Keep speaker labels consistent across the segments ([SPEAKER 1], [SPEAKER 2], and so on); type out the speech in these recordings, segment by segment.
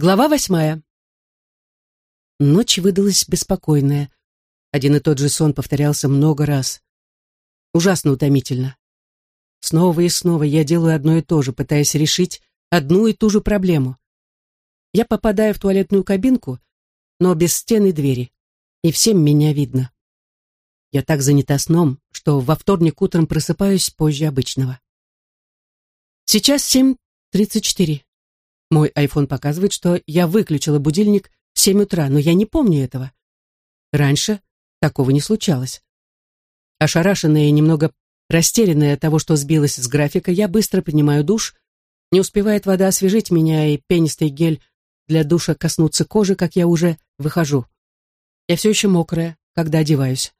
[SPEAKER 1] Глава восьмая. Ночь выдалась беспокойная. Один и тот же сон повторялся много раз. Ужасно утомительно. Снова и снова я делаю одно и то же, пытаясь решить одну и ту же проблему. Я попадаю в туалетную кабинку, но без стен и двери, и всем меня видно. Я так занята сном, что во вторник утром просыпаюсь позже обычного. Сейчас семь тридцать четыре. Мой iPhone показывает, что я выключила будильник в 7 утра, но я не помню этого. Раньше такого не случалось. Ошарашенная и немного растерянная от того, что сбилась с графика, я быстро принимаю душ. Не успевает вода освежить меня, и пенистый гель для душа коснуться кожи, как я уже выхожу. Я все еще мокрая, когда одеваюсь.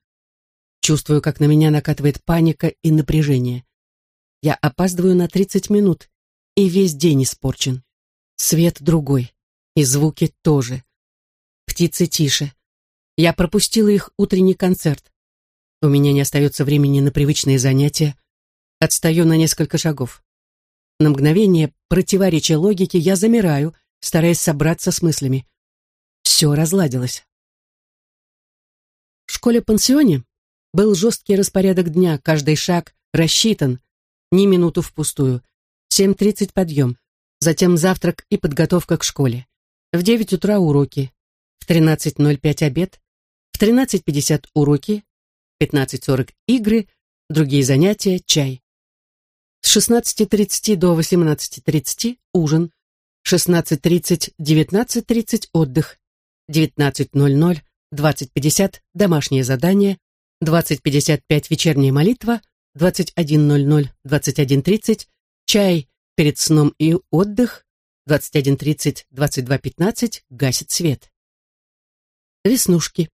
[SPEAKER 1] Чувствую, как на меня накатывает паника и напряжение. Я опаздываю на 30 минут, и весь день испорчен. Свет другой. И звуки тоже. Птицы тише. Я пропустила их утренний концерт. У меня не остается времени на привычные занятия. Отстаю на несколько шагов. На мгновение, противоречия логике, я замираю, стараясь собраться с мыслями. Все разладилось. В школе-пансионе был жесткий распорядок дня, каждый шаг рассчитан, ни минуту впустую. 7.30 подъем, затем завтрак и подготовка к школе. В 9 утра уроки, в 13.05 обед, в 13.50 уроки, 15.40 игры, другие занятия, чай. С 16.30 до 18.30 ужин, 16.30-19.30 отдых, 19.00 20.50 домашнее задание, 20.55 вечерняя молитва, 21.00 21.30 чай Перед сном и отдых 21.30-22.15 гасит свет. Веснушки.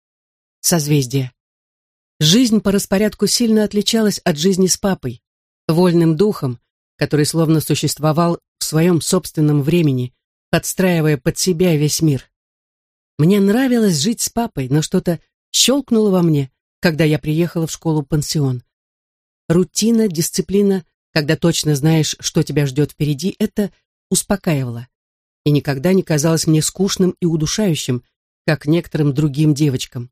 [SPEAKER 1] Созвездия. Жизнь по распорядку сильно отличалась от жизни с папой, вольным духом, который словно существовал в своем собственном времени, подстраивая под себя весь мир. Мне нравилось жить с папой, но что-то щелкнуло во мне, когда я приехала в школу-пансион. Рутина, дисциплина, когда точно знаешь, что тебя ждет впереди, это успокаивало и никогда не казалось мне скучным и удушающим, как некоторым другим девочкам.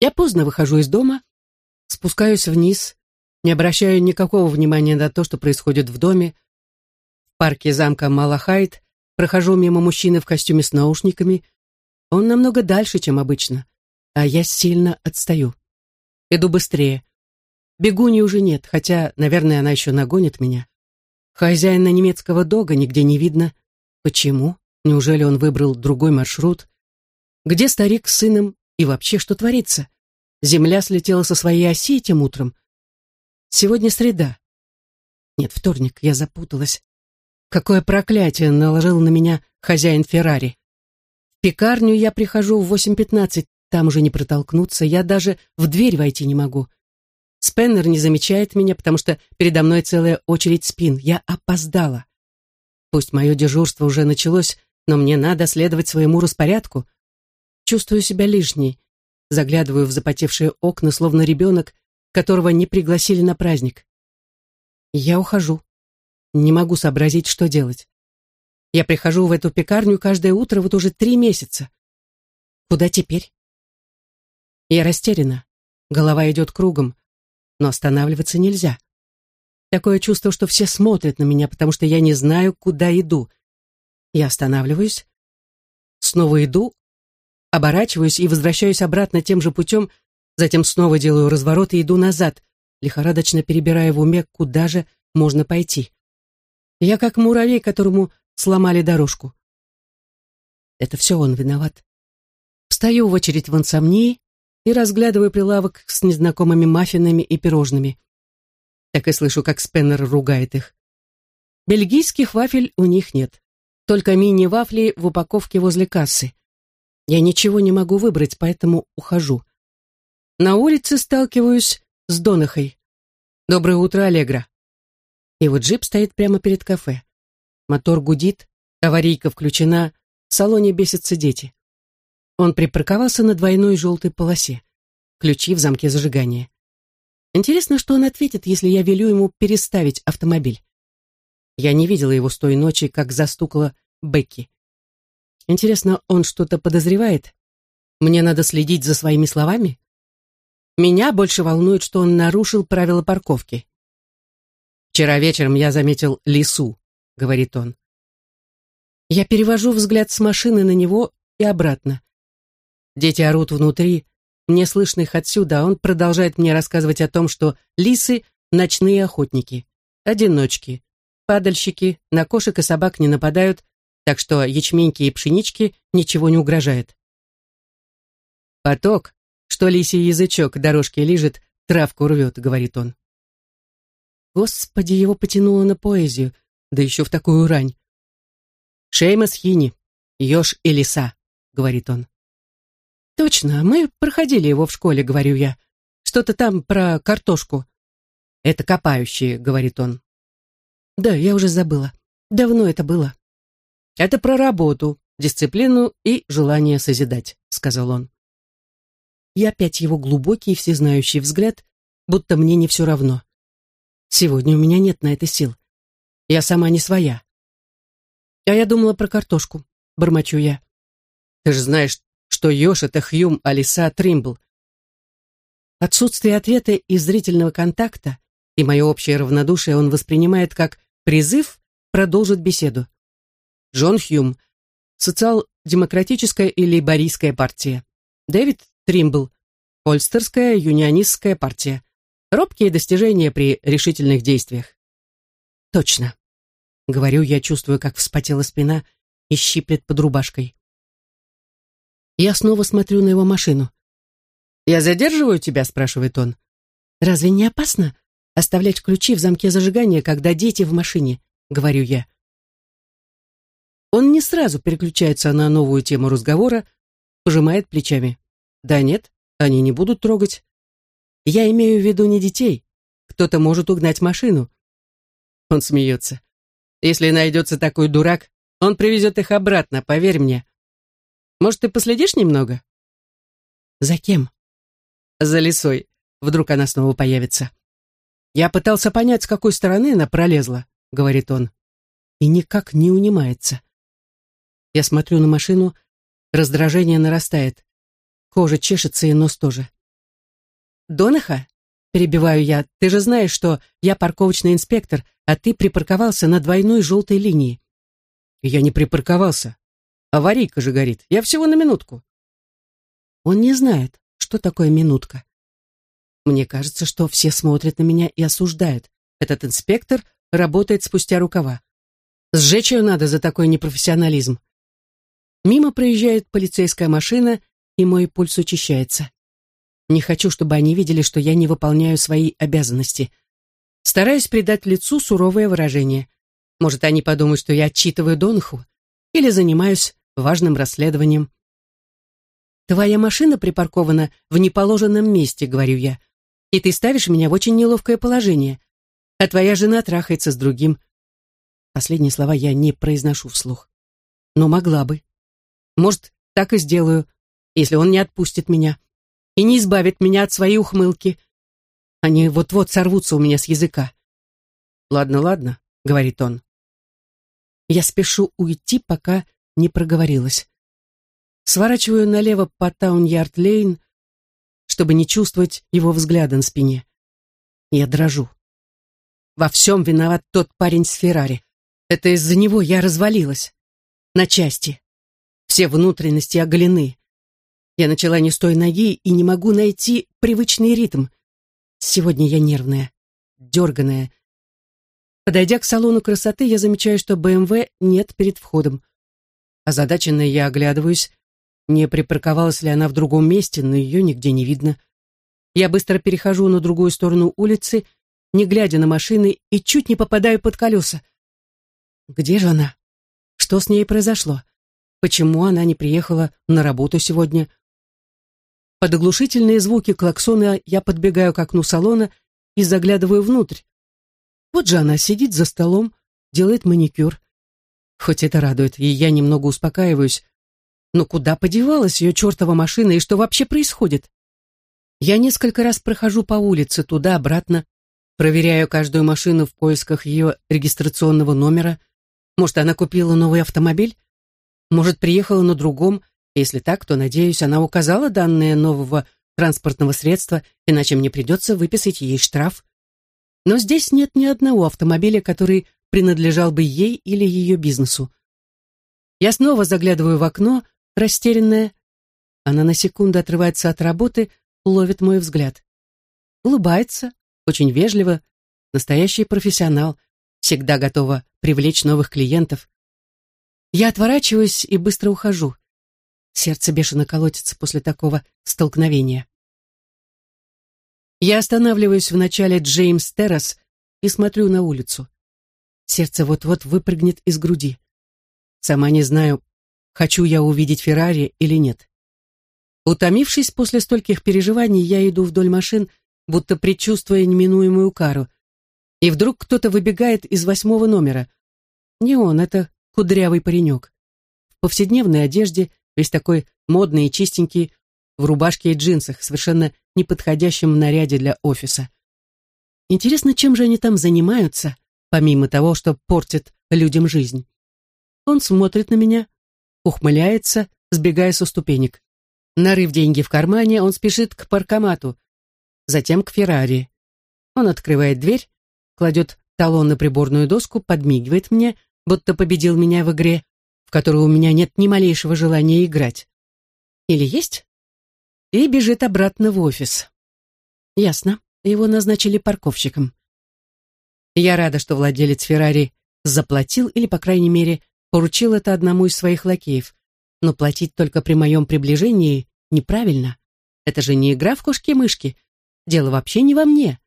[SPEAKER 1] Я поздно выхожу из дома, спускаюсь вниз, не обращаю никакого внимания на то, что происходит в доме. В парке замка Малахайт прохожу мимо мужчины в костюме с наушниками. Он намного дальше, чем обычно, а я сильно отстаю. Иду быстрее. Бегуни уже нет, хотя, наверное, она еще нагонит меня. Хозяина немецкого дога нигде не видно. Почему? Неужели он выбрал другой маршрут? Где старик с сыном и вообще что творится? Земля слетела со своей оси этим утром. Сегодня среда. Нет, вторник, я запуталась. Какое проклятие наложил на меня хозяин Феррари. В пекарню я прихожу в 8.15, там уже не протолкнуться, я даже в дверь войти не могу. Спеннер не замечает меня, потому что передо мной целая очередь спин. Я опоздала. Пусть мое дежурство уже началось, но мне надо следовать своему распорядку. Чувствую себя лишней. Заглядываю в запотевшие окна, словно ребенок, которого не пригласили на праздник. Я ухожу. Не могу сообразить, что делать. Я прихожу в эту пекарню каждое утро вот уже три месяца. Куда теперь? Я растеряна. Голова идет кругом но останавливаться нельзя. Такое чувство, что все смотрят на меня, потому что я не знаю, куда иду. Я останавливаюсь, снова иду, оборачиваюсь и возвращаюсь обратно тем же путем, затем снова делаю разворот и иду назад, лихорадочно перебирая в уме, куда же можно пойти. Я как муравей, которому сломали дорожку. Это все он виноват. Встаю в очередь в ансамнии, и разглядываю прилавок с незнакомыми маффинами и пирожными. Так и слышу, как Спеннер ругает их. Бельгийских вафель у них нет, только мини-вафли в упаковке возле кассы. Я ничего не могу выбрать, поэтому ухожу. На улице сталкиваюсь с Донахой. «Доброе утро, Аллегра». Вот джип стоит прямо перед кафе. Мотор гудит, аварийка включена, в салоне бесятся дети. Он припарковался на двойной желтой полосе. Ключи в замке зажигания. Интересно, что он ответит, если я велю ему переставить автомобиль. Я не видела его с той ночи, как застукала Бекки. Интересно, он что-то подозревает? Мне надо следить за своими словами? Меня больше волнует, что он нарушил правила парковки. «Вчера вечером я заметил лису», — говорит он. Я перевожу взгляд с машины на него и обратно. Дети орут внутри, мне слышно их отсюда, а он продолжает мне рассказывать о том, что лисы — ночные охотники, одиночки, падальщики, на кошек и собак не нападают, так что ячменьки и пшенички ничего не угрожает. «Поток, что лисий язычок дорожки лижет, травку рвет», — говорит он. Господи, его потянуло на поэзию, да еще в такую рань. «Шеймас Хини, еж и лиса», — говорит он. «Точно, мы проходили его в школе», — говорю я. «Что-то там про картошку». «Это копающие», — говорит он. «Да, я уже забыла. Давно это было». «Это про работу, дисциплину и желание созидать», — сказал он. И опять его глубокий и всезнающий взгляд, будто мне не все равно. Сегодня у меня нет на это сил. Я сама не своя. А я думала про картошку, бормочу я. Ты же знаешь, что Ёж — это Хьюм, а лиса — Тримбл. Отсутствие ответа и зрительного контакта и мое общее равнодушие он воспринимает как призыв продолжить беседу. Джон Хьюм, социал-демократическая и лейбористская партия. Дэвид Тримбл, Ольстерская юнионистская партия. Робкие достижения при решительных действиях. Точно. Говорю, я чувствую, как вспотела спина и щиплет под рубашкой. Я снова смотрю на его машину. «Я задерживаю тебя?» — спрашивает он. «Разве не опасно оставлять ключи в замке зажигания, когда дети в машине?» — говорю я. Он не сразу переключается на новую тему разговора, пожимает плечами. «Да нет, они не будут трогать. Я имею в виду не детей. Кто-то может угнать машину». Он смеется. «Если найдется такой дурак, он привезет их обратно, поверь мне. Может, ты последишь немного?» «За кем?» «За лисой. Вдруг она снова появится». «Я пытался понять, с какой стороны она пролезла», — говорит он. И никак не унимается. Я смотрю на машину, раздражение нарастает. Кожа чешется и нос тоже. «Донаха?» — перебиваю я. «Ты же знаешь, что я парковочный инспектор, а ты припарковался на двойной желтой линии». «Я не припарковался. Аварийка же горит. Я всего на минутку. Он не знает, что такое минутка. Мне кажется, что все смотрят на меня и осуждают. Этот инспектор работает спустя рукава. Сжечь ее надо за такой непрофессионализм. Мимо проезжает полицейская машина, и мой пульс учащается. Не хочу, чтобы они видели, что я не выполняю свои обязанности. Стараюсь придать лицу суровое выражение. Может, они подумают, что я отчитываю Донаху или занимаюсь важным расследованием. «Твоя машина припаркована в неположенном месте», — говорю я, «и ты ставишь меня в очень неловкое положение, а твоя жена трахается с другим». Последние слова я не произношу вслух. Но могла бы. Может, так и сделаю, если он не отпустит меня и не избавит меня от своей ухмылки. Они вот-вот сорвутся у меня с языка. «Ладно, ладно», — говорит он. Я спешу уйти, пока не проговорилась. Сворачиваю налево по Таун-Ярд-Лейн, чтобы не чувствовать его взгляда на спине. Я дрожу. Во всем виноват тот парень с Феррари. Это из-за него я развалилась. На части. Все внутренности оголены. Я начала не с той ноги и не могу найти привычный ритм. Сегодня я нервная, дерганая. Подойдя к салону красоты, я замечаю, что БМВ нет перед входом. Озадаченно я оглядываюсь, не припарковалась ли она в другом месте, но ее нигде не видно. Я быстро перехожу на другую сторону улицы, не глядя на машины, и чуть не попадаю под колеса. Где же она? Что с ней произошло? Почему она не приехала на работу сегодня? Под оглушительные звуки клаксона я подбегаю к окну салона и заглядываю внутрь. Вот же она сидит за столом, делает маникюр. Хоть это радует, и я немного успокаиваюсь. Но куда подевалась ее чертова машина и что вообще происходит? Я несколько раз прохожу по улице туда-обратно, проверяю каждую машину в поисках ее регистрационного номера. Может, она купила новый автомобиль? Может, приехала на другом? Если так, то, надеюсь, она указала данные нового транспортного средства, иначе мне придется выписать ей штраф. Но здесь нет ни одного автомобиля, который принадлежал бы ей или ее бизнесу. Я снова заглядываю в окно, растерянная. Она на секунду отрывается от работы, ловит мой взгляд. Улыбается, очень вежливо, настоящий профессионал, всегда готова привлечь новых клиентов. Я отворачиваюсь и быстро ухожу. Сердце бешено колотится после такого столкновения. Я останавливаюсь в начале Джеймс Террас и смотрю на улицу. Сердце вот-вот выпрыгнет из груди. Сама не знаю, хочу я увидеть Феррари или нет. Утомившись после стольких переживаний, я иду вдоль машин, будто предчувствуя неминуемую кару. И вдруг кто-то выбегает из восьмого номера. Не он, это кудрявый паренек. В повседневной одежде, весь такой модный и чистенький, в рубашке и джинсах, совершенно неподходящем наряде для офиса. Интересно, чем же они там занимаются, помимо того, что портят людям жизнь. Он смотрит на меня, ухмыляется, сбегая со ступенек. Нарыв деньги в кармане, он спешит к паркомату, затем к Феррари. Он открывает дверь, кладет талон на приборную доску, подмигивает мне, будто победил меня в игре, в которую у меня нет ни малейшего желания играть. Или есть? И бежит обратно в офис. Ясно, его назначили парковщиком. Я рада, что владелец Феррари заплатил или, по крайней мере, поручил это одному из своих лакеев. Но платить только при моем приближении неправильно. Это же не игра в кошки-мышки. Дело вообще не во мне.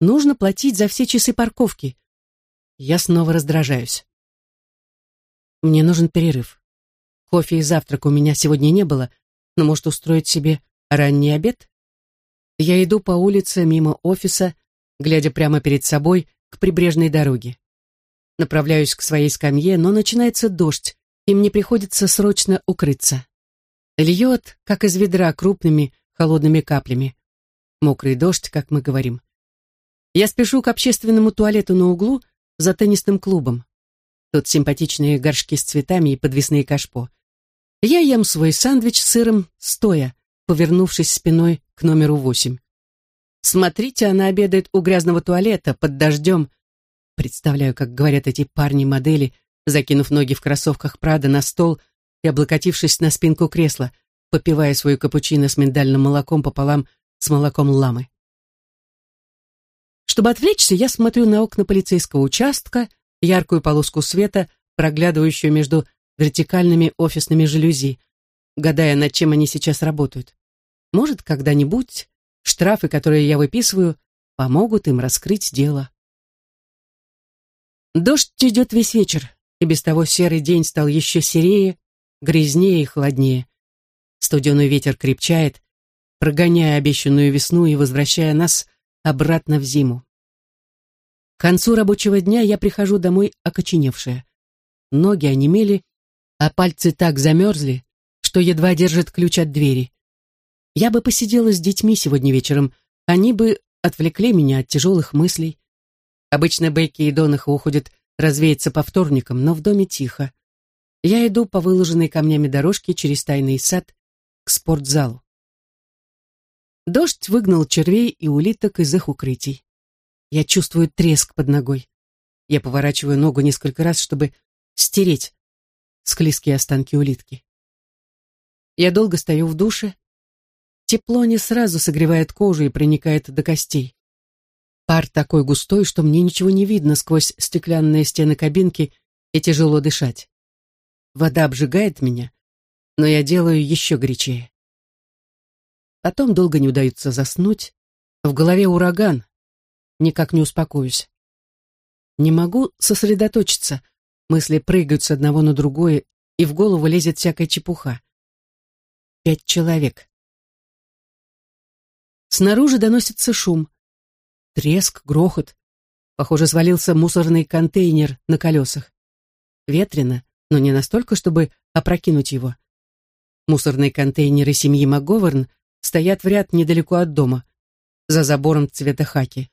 [SPEAKER 1] Нужно платить за все часы парковки. Я снова раздражаюсь. Мне нужен перерыв. Кофе и завтрак у меня сегодня не было, но может устроить себе ранний обед? Я иду по улице мимо офиса, глядя прямо перед собой к прибрежной дороге. Направляюсь к своей скамье, но начинается дождь, и мне приходится срочно укрыться. Льет, как из ведра, крупными холодными каплями. Мокрый дождь, как мы говорим. Я спешу к общественному туалету на углу за теннисным клубом. Тут симпатичные горшки с цветами и подвесные кашпо. Я ем свой сэндвич с сыром стоя, повернувшись спиной к номеру восемь. Смотрите, она обедает у грязного туалета под дождем, Представляю, как говорят эти парни-модели, закинув ноги в кроссовках Прада на стол и облокотившись на спинку кресла, попивая свою капучино с миндальным молоком пополам с молоком ламы. Чтобы отвлечься, я смотрю на окна полицейского участка, яркую полоску света, проглядывающую между вертикальными офисными жалюзи, гадая, над чем они сейчас работают. Может, когда-нибудь штрафы, которые я выписываю, помогут им раскрыть дело. Дождь идет весь вечер, и без того серый день стал еще серее, грязнее и холоднее. Студеный ветер крепчает, прогоняя обещанную весну и возвращая нас обратно в зиму. К концу рабочего дня я прихожу домой окоченевшая. Ноги онемели, а пальцы так замерзли, что едва держат ключ от двери. Я бы посидела с детьми сегодня вечером, они бы отвлекли меня от тяжелых мыслей. Обычно Бекки и Донаха уходят развеяться по вторникам, но в доме тихо. Я иду по выложенной камнями дорожке через тайный сад к спортзалу. Дождь выгнал червей и улиток из их укрытий. Я чувствую треск под ногой. Я поворачиваю ногу несколько раз, чтобы стереть склизкие останки улитки. Я долго стою в душе. Тепло не сразу согревает кожу и проникает до костей. Пар такой густой, что мне ничего не видно сквозь стеклянные стены кабинки и тяжело дышать. Вода обжигает меня, но я делаю еще горячее. Потом долго не удается заснуть. В голове ураган. Никак не успокоюсь. Не могу сосредоточиться. Мысли прыгают с одного на другое, и в голову лезет всякая чепуха. Пять человек. Снаружи доносится шум. Треск, грохот. Похоже, свалился мусорный контейнер на колесах. Ветрено, но не настолько, чтобы опрокинуть его. Мусорные контейнеры семьи МакГоверн стоят в ряд недалеко от дома, за забором цвета хаки.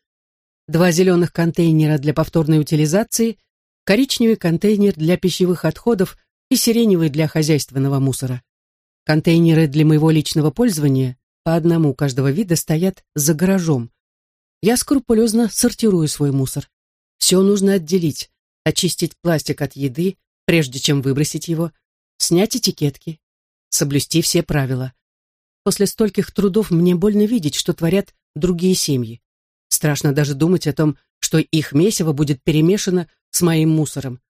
[SPEAKER 1] Два зеленых контейнера для повторной утилизации, коричневый контейнер для пищевых отходов и сиреневый для хозяйственного мусора. Контейнеры для моего личного пользования по одному каждого вида стоят за гаражом. Я скрупулезно сортирую свой мусор. Все нужно отделить, очистить пластик от еды, прежде чем выбросить его, снять этикетки, соблюсти все правила. После стольких трудов мне больно видеть, что творят другие семьи. Страшно даже думать о том, что их месиво будет перемешано с моим мусором.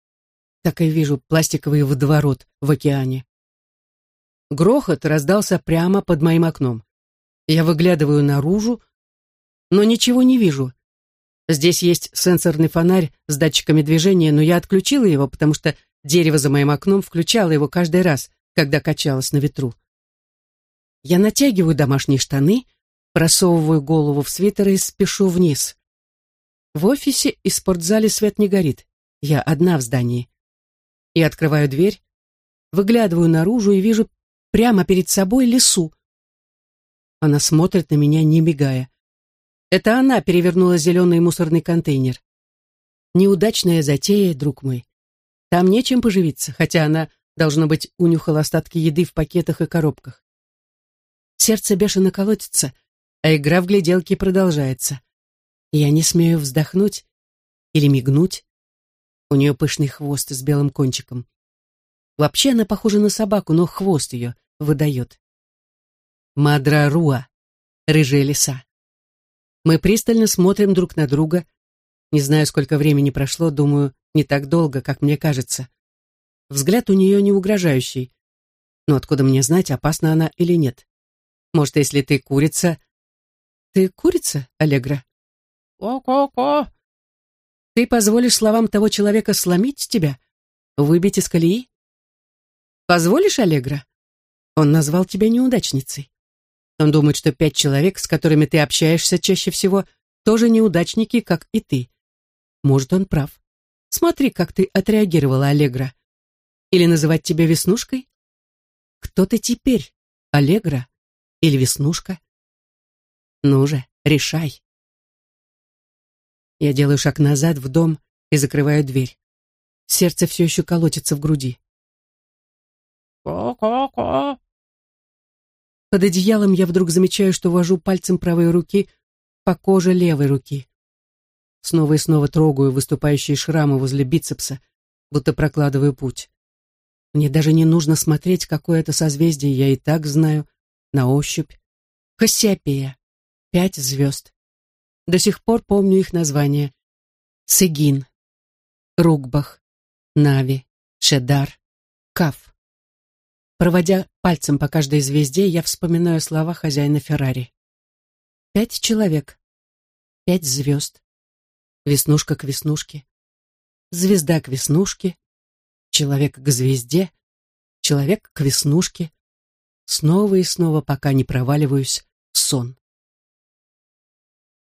[SPEAKER 1] Так и вижу пластиковый водоворот в океане. Грохот раздался прямо под моим окном. Я выглядываю наружу, но ничего не вижу. Здесь есть сенсорный фонарь с датчиками движения, но я отключила его, потому что дерево за моим окном включало его каждый раз, когда качалось на ветру. Я натягиваю домашние штаны, просовываю голову в свитер и спешу вниз. В офисе и спортзале свет не горит. Я одна в здании. Я открываю дверь, выглядываю наружу и вижу прямо перед собой лесу. Она смотрит на меня, не мигая. Это она перевернула зеленый мусорный контейнер. Неудачная затея, друг мой. Там нечем поживиться, хотя она, должно быть, унюхала остатки еды в пакетах и коробках. Сердце бешено колотится, а игра в гляделки продолжается. Я не смею вздохнуть или мигнуть. У нее пышный хвост с белым кончиком. Вообще она похожа на собаку, но хвост ее выдает. Мадра Руа, рыжая лиса. Мы пристально смотрим друг на друга. Не знаю, сколько времени прошло, думаю, не так долго, как мне кажется. Взгляд у нее не угрожающий. Но откуда мне знать, опасна она или нет? Может, если ты курица... Ты курица, Аллегра? Ко-ко-ко. Ты позволишь словам того человека сломить тебя? Выбить из колеи? Позволишь, Аллегра? Он назвал тебя неудачницей. Он думает, что пять человек, с которыми ты общаешься чаще всего, тоже неудачники, как и ты. Может, он прав. Смотри, как ты отреагировала, Аллегра. Или называть тебя Веснушкой? Кто ты теперь, Аллегра или Веснушка? Ну же, решай. Я делаю шаг назад в дом и закрываю дверь. Сердце все еще колотится в груди. «Ко-ко-ко!» Под одеялом я вдруг замечаю, что вожу пальцем правой руки по коже левой руки. Снова и снова трогаю выступающие шрамы возле бицепса, будто прокладываю путь. Мне даже не нужно смотреть, какое это созвездие, я и так знаю, на ощупь. Кассиопея. Пять звезд. До сих пор помню их названия. Сегин, Ругбах, Нави, Шедар, Каф. Проводя пальцем по каждой звезде, я вспоминаю слова хозяина Феррари. Пять человек, пять звезд, веснушка к веснушке, звезда к веснушке, человек к звезде, человек к веснушке, снова и снова, пока не проваливаюсь сон.